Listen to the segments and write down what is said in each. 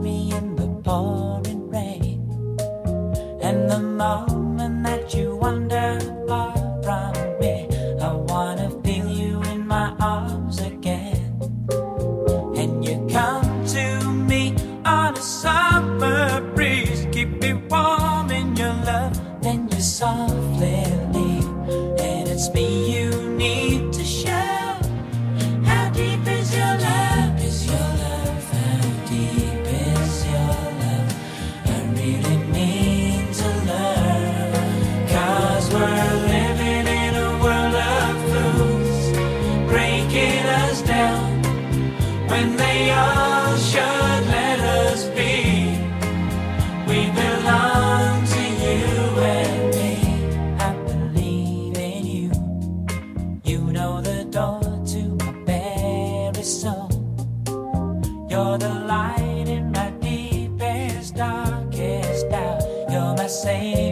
me in the pouring rain and the mountain. when they all should let us be. We belong to you and me. I believe in you. You know the door to my very soul. You're the light in my deepest, darkest hour. You're my savior.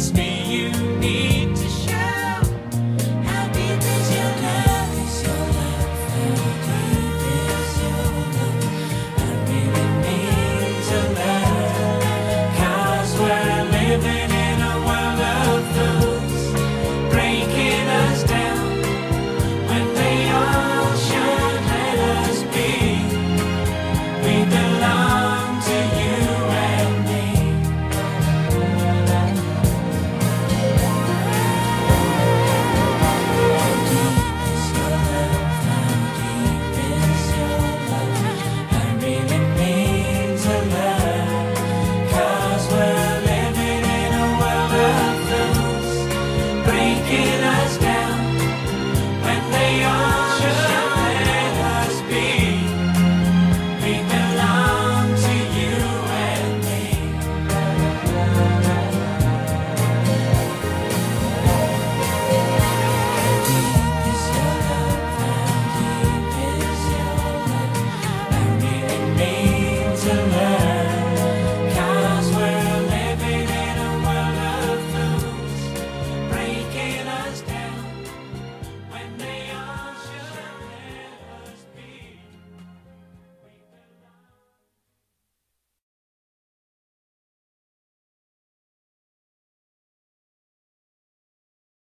It's me. looking